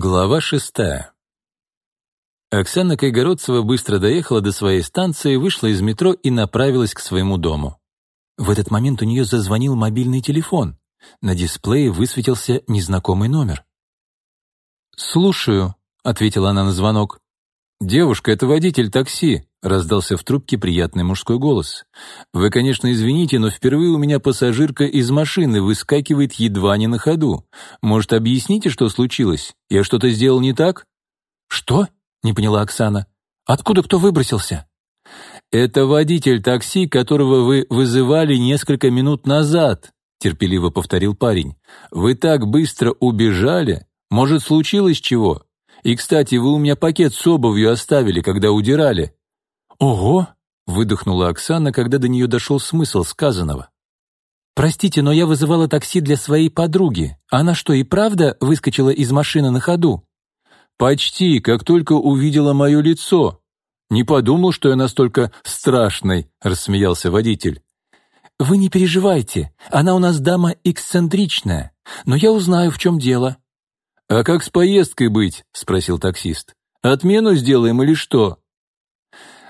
Глава шестая. Оксана Кайгородцева быстро доехала до своей станции, вышла из метро и направилась к своему дому. В этот момент у нее зазвонил мобильный телефон. На дисплее высветился незнакомый номер. «Слушаю», — ответила она на звонок. «Девушка, это водитель такси», — раздался в трубке приятный мужской голос. «Вы, конечно, извините, но впервые у меня пассажирка из машины выскакивает едва не на ходу. Может, объясните, что случилось? Я что-то сделал не так?» «Что?» — не поняла Оксана. «Откуда кто выбросился?» «Это водитель такси, которого вы вызывали несколько минут назад», — терпеливо повторил парень. «Вы так быстро убежали. Может, случилось чего? И, кстати, вы у меня пакет с обувью оставили, когда удирали». «Ого!» — выдохнула Оксана, когда до нее дошел смысл сказанного. «Простите, но я вызывала такси для своей подруги. Она что, и правда выскочила из машины на ходу?» «Почти, как только увидела мое лицо. Не подумал, что я настолько страшный», — рассмеялся водитель. «Вы не переживайте, она у нас дама эксцентричная, но я узнаю, в чем дело». «А как с поездкой быть?» — спросил таксист. «Отмену сделаем или что?»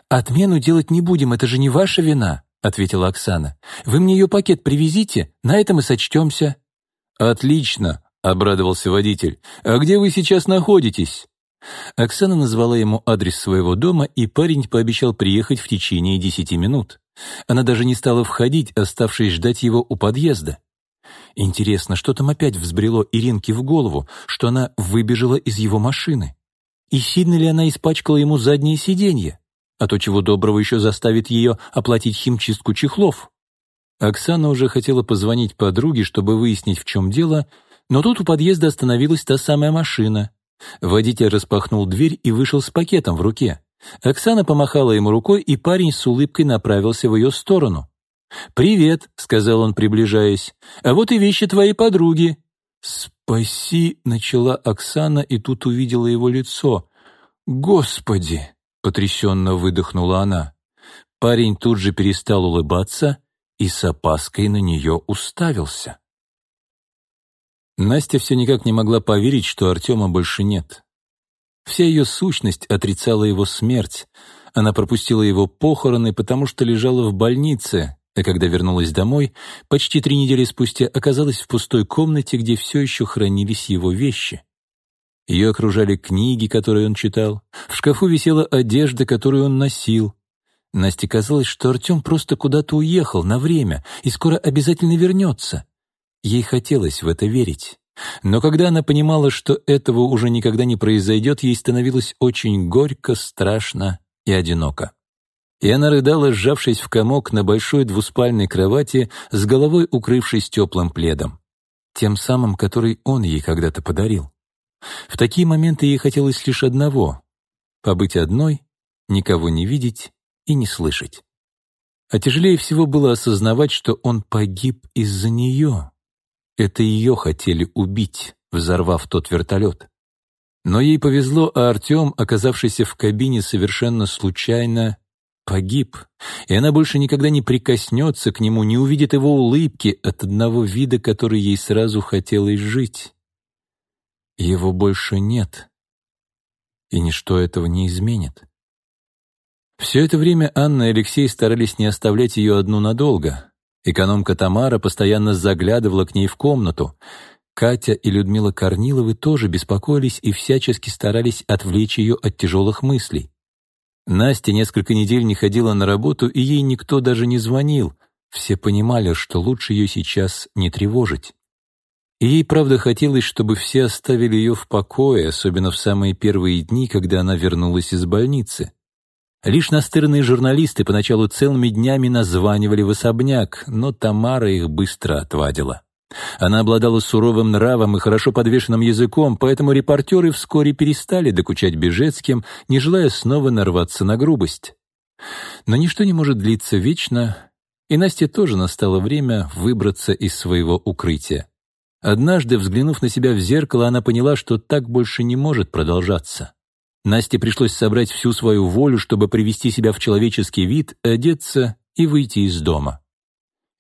«Отмену делать не будем, это же не ваша вина», — ответила Оксана. «Вы мне ее пакет привезите, на этом и сочтемся». «Отлично», — обрадовался водитель. «А где вы сейчас находитесь?» Оксана назвала ему адрес своего дома, и парень пообещал приехать в течение десяти минут. Она даже не стала входить, оставшись ждать его у подъезда. Интересно, что там опять взбрело Иринке в голову, что она выбежала из его машины? И сильно ли она испачкала ему заднее сиденье? А то чего доброго еще заставит ее оплатить химчистку чехлов? Оксана уже хотела позвонить подруге, чтобы выяснить, в чем дело, но тут у подъезда остановилась та самая машина. Водитель распахнул дверь и вышел с пакетом в руке. Оксана помахала ему рукой, и парень с улыбкой направился в ее сторону. «Привет», — сказал он, приближаясь, — «а вот и вещи твоей подруги». «Спаси», — начала Оксана, и тут увидела его лицо. «Господи!» — потрясенно выдохнула она. Парень тут же перестал улыбаться и с опаской на нее уставился. Настя все никак не могла поверить, что Артема больше нет. Вся ее сущность отрицала его смерть. Она пропустила его похороны, потому что лежала в больнице, а когда вернулась домой, почти три недели спустя оказалась в пустой комнате, где все еще хранились его вещи. Ее окружали книги, которые он читал, в шкафу висела одежда, которую он носил. Насте казалось, что Артем просто куда-то уехал на время и скоро обязательно вернется. Ей хотелось в это верить. Но когда она понимала, что этого уже никогда не произойдет, ей становилось очень горько, страшно и одиноко и она рыдала, сжавшись в комок на большой двуспальной кровати, с головой укрывшись теплым пледом. Тем самым, который он ей когда-то подарил. В такие моменты ей хотелось лишь одного — побыть одной, никого не видеть и не слышать. А тяжелее всего было осознавать, что он погиб из-за нее. Это ее хотели убить, взорвав тот вертолет. Но ей повезло, а Артем, оказавшийся в кабине совершенно случайно, погиб, и она больше никогда не прикоснется к нему, не увидит его улыбки от одного вида, который ей сразу хотелось жить. Его больше нет, и ничто этого не изменит. Все это время Анна и Алексей старались не оставлять ее одну надолго. Экономка Тамара постоянно заглядывала к ней в комнату. Катя и Людмила Корниловы тоже беспокоились и всячески старались отвлечь ее от тяжелых мыслей. Настя несколько недель не ходила на работу, и ей никто даже не звонил. Все понимали, что лучше ее сейчас не тревожить. И ей, правда, хотелось, чтобы все оставили ее в покое, особенно в самые первые дни, когда она вернулась из больницы. Лишь настырные журналисты поначалу целыми днями названивали в особняк, но Тамара их быстро отвадила. Она обладала суровым нравом и хорошо подвешенным языком, поэтому репортеры вскоре перестали докучать Бежецким, не желая снова нарваться на грубость. Но ничто не может длиться вечно, и Насте тоже настало время выбраться из своего укрытия. Однажды, взглянув на себя в зеркало, она поняла, что так больше не может продолжаться. Насте пришлось собрать всю свою волю, чтобы привести себя в человеческий вид, одеться и выйти из дома.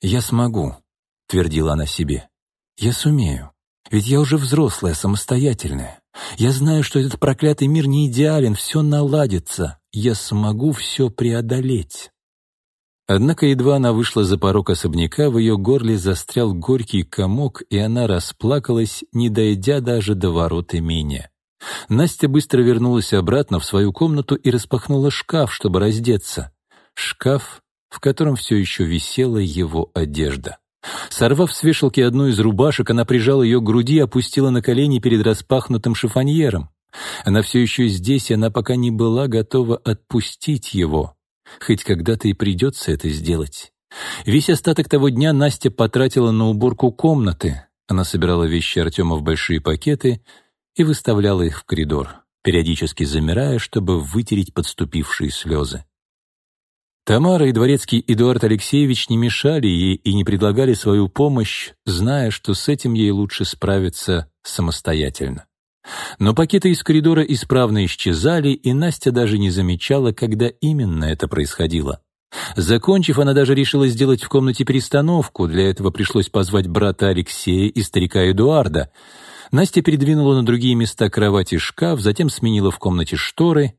«Я смогу», — твердила она себе. «Я сумею, ведь я уже взрослая, самостоятельная. Я знаю, что этот проклятый мир не идеален, все наладится. Я смогу все преодолеть». Однако едва она вышла за порог особняка, в ее горле застрял горький комок, и она расплакалась, не дойдя даже до ворот имения. Настя быстро вернулась обратно в свою комнату и распахнула шкаф, чтобы раздеться. Шкаф, в котором все еще висела его одежда. Сорвав с вешалки одну из рубашек, она прижала ее к груди и опустила на колени перед распахнутым шифоньером. Она все еще здесь, и она пока не была готова отпустить его. Хоть когда-то и придется это сделать. Весь остаток того дня Настя потратила на уборку комнаты. Она собирала вещи Артема в большие пакеты и выставляла их в коридор, периодически замирая, чтобы вытереть подступившие слезы. Тамара и дворецкий Эдуард Алексеевич не мешали ей и не предлагали свою помощь, зная, что с этим ей лучше справиться самостоятельно. Но пакеты из коридора исправно исчезали, и Настя даже не замечала, когда именно это происходило. Закончив, она даже решила сделать в комнате перестановку, для этого пришлось позвать брата Алексея и старика Эдуарда. Настя передвинула на другие места кровати шкаф, затем сменила в комнате шторы,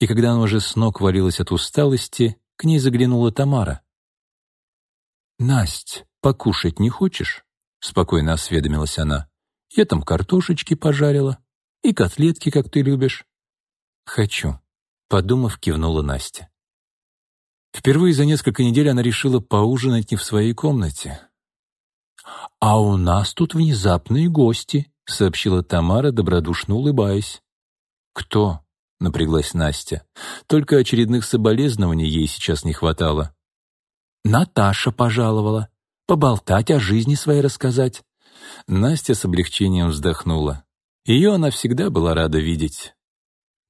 и когда она уже с ног валилась от усталости, к ней заглянула Тамара. «Насть, покушать не хочешь?» — спокойно осведомилась она. «Я там картошечки пожарила и котлетки, как ты любишь». «Хочу», — подумав, кивнула Настя. Впервые за несколько недель она решила поужинать не в своей комнате. «А у нас тут внезапные гости», — сообщила Тамара, добродушно улыбаясь. «Кто?» — напряглась Настя. Только очередных соболезнований ей сейчас не хватало. «Наташа пожаловала. Поболтать о жизни своей рассказать». Настя с облегчением вздохнула. Ее она всегда была рада видеть.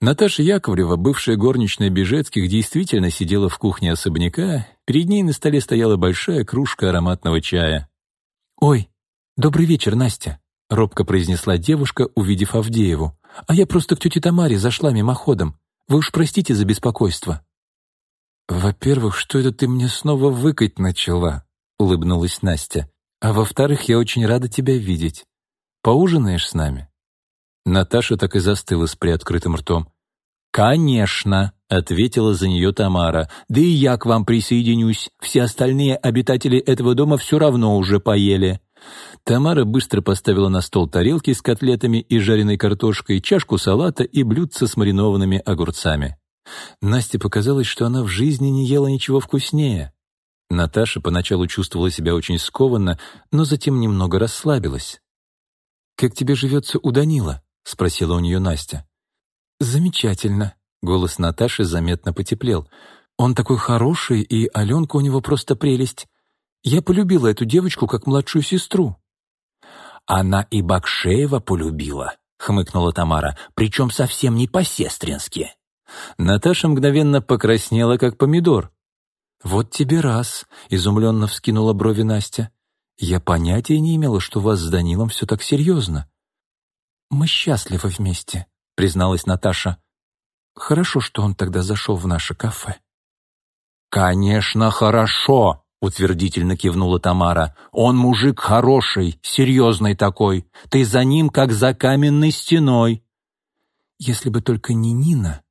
Наташа Яковлева, бывшая горничная Бежецких, действительно сидела в кухне особняка, перед ней на столе стояла большая кружка ароматного чая. «Ой, добрый вечер, Настя», — робко произнесла девушка, увидев Авдееву. А я просто к тете Тамаре зашла мимоходом. Вы уж простите за беспокойство». «Во-первых, что это ты мне снова выкать начала?» — улыбнулась Настя. «А во-вторых, я очень рада тебя видеть. Поужинаешь с нами?» Наташа так и застыла с приоткрытым ртом. «Конечно!» — ответила за нее Тамара. «Да и я к вам присоединюсь. Все остальные обитатели этого дома все равно уже поели». Тамара быстро поставила на стол тарелки с котлетами и жареной картошкой, чашку салата и блюдце с маринованными огурцами. Насте показалось, что она в жизни не ела ничего вкуснее. Наташа поначалу чувствовала себя очень скованно, но затем немного расслабилась. «Как тебе живется у Данила?» — спросила у нее Настя. «Замечательно», — голос Наташи заметно потеплел. «Он такой хороший, и Аленка у него просто прелесть. Я полюбила эту девочку как младшую сестру». «Она и Бакшеева полюбила», — хмыкнула Тамара, «причем совсем не по-сестрински». Наташа мгновенно покраснела, как помидор. «Вот тебе раз», — изумленно вскинула брови Настя. «Я понятия не имела, что у вас с Данилом все так серьезно». «Мы счастливы вместе», — призналась Наташа. «Хорошо, что он тогда зашел в наше кафе». «Конечно, хорошо», — утвердительно кивнула Тамара. «Он мужик хороший, серьезный такой. Ты за ним, как за каменной стеной». «Если бы только не Нина,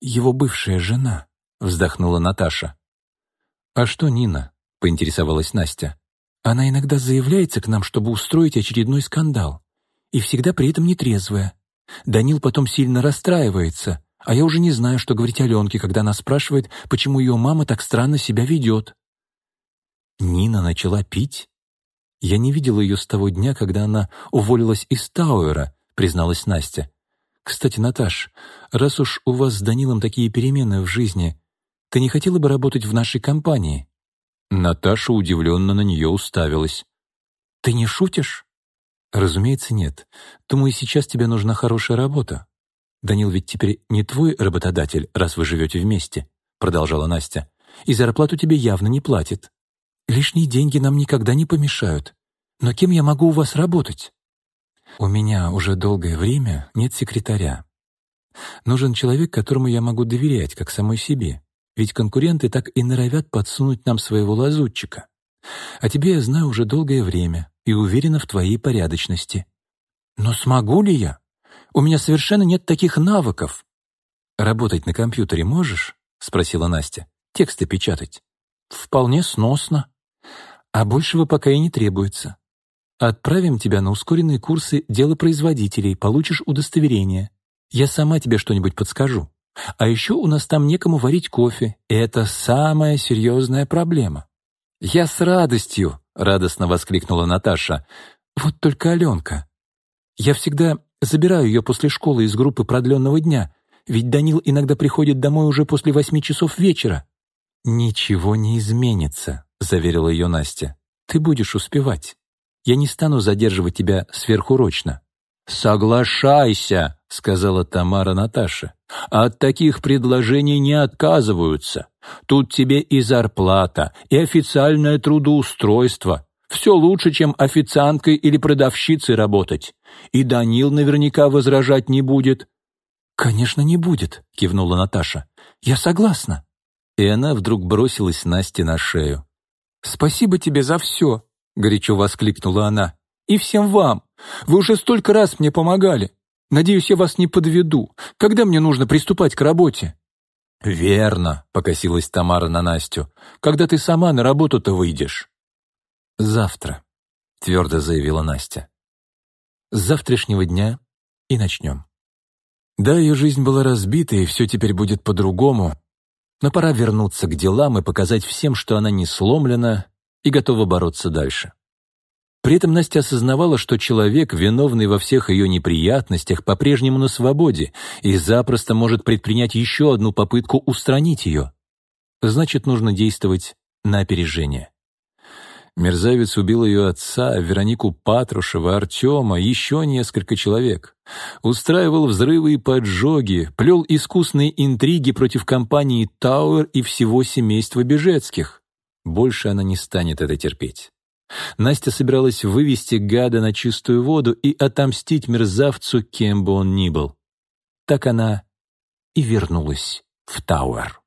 его бывшая жена», — вздохнула Наташа. «А что Нина?» — поинтересовалась Настя. «Она иногда заявляется к нам, чтобы устроить очередной скандал. И всегда при этом нетрезвая. Данил потом сильно расстраивается, а я уже не знаю, что говорить Аленке, когда она спрашивает, почему ее мама так странно себя ведет». Нина начала пить? Я не видела ее с того дня, когда она уволилась из Тауэра, призналась Настя. Кстати, Наташ, раз уж у вас с Данилом такие перемены в жизни, ты не хотела бы работать в нашей компании? Наташа удивленно на нее уставилась. Ты не шутишь? Разумеется, нет. Думаю, сейчас тебе нужна хорошая работа. Данил ведь теперь не твой работодатель, раз вы живете вместе, продолжала Настя. И зарплату тебе явно не платит. Лишние деньги нам никогда не помешают. Но кем я могу у вас работать? У меня уже долгое время нет секретаря. Нужен человек, которому я могу доверять, как самой себе. Ведь конкуренты так и норовят подсунуть нам своего лазутчика. А тебе я знаю уже долгое время и уверена в твоей порядочности. Но смогу ли я? У меня совершенно нет таких навыков». «Работать на компьютере можешь?» — спросила Настя. «Тексты печатать?» «Вполне сносно. А большего пока и не требуется. Отправим тебя на ускоренные курсы делопроизводителей, получишь удостоверение. Я сама тебе что-нибудь подскажу. А еще у нас там некому варить кофе, это самая серьезная проблема». «Я с радостью!» — радостно воскликнула Наташа. «Вот только Аленка. Я всегда забираю ее после школы из группы продленного дня, ведь Данил иногда приходит домой уже после восьми часов вечера». «Ничего не изменится», — заверила ее Настя. «Ты будешь успевать. Я не стану задерживать тебя сверхурочно». «Соглашайся», — сказала Тамара Наташе. «От таких предложений не отказываются. Тут тебе и зарплата, и официальное трудоустройство. Все лучше, чем официанткой или продавщицей работать. И Данил наверняка возражать не будет». «Конечно, не будет», — кивнула Наташа. «Я согласна». И она вдруг бросилась Насте на шею. «Спасибо тебе за все», — горячо воскликнула она. «И всем вам. Вы уже столько раз мне помогали. Надеюсь, я вас не подведу. Когда мне нужно приступать к работе?» «Верно», — покосилась Тамара на Настю. «Когда ты сама на работу-то выйдешь?» «Завтра», — твердо заявила Настя. «С завтрашнего дня и начнем». Да, ее жизнь была разбита, и все теперь будет по-другому, но пора вернуться к делам и показать всем, что она не сломлена и готова бороться дальше. При этом Настя осознавала, что человек, виновный во всех ее неприятностях, по-прежнему на свободе и запросто может предпринять еще одну попытку устранить ее. Значит, нужно действовать на опережение. Мерзавец убил ее отца, Веронику Патрушева, Артема, еще несколько человек. Устраивал взрывы и поджоги, плел искусные интриги против компании «Тауэр» и всего семейства Бежецких. Больше она не станет это терпеть. Настя собиралась вывести гада на чистую воду и отомстить мерзавцу, кем бы он ни был. Так она и вернулась в Тауэр.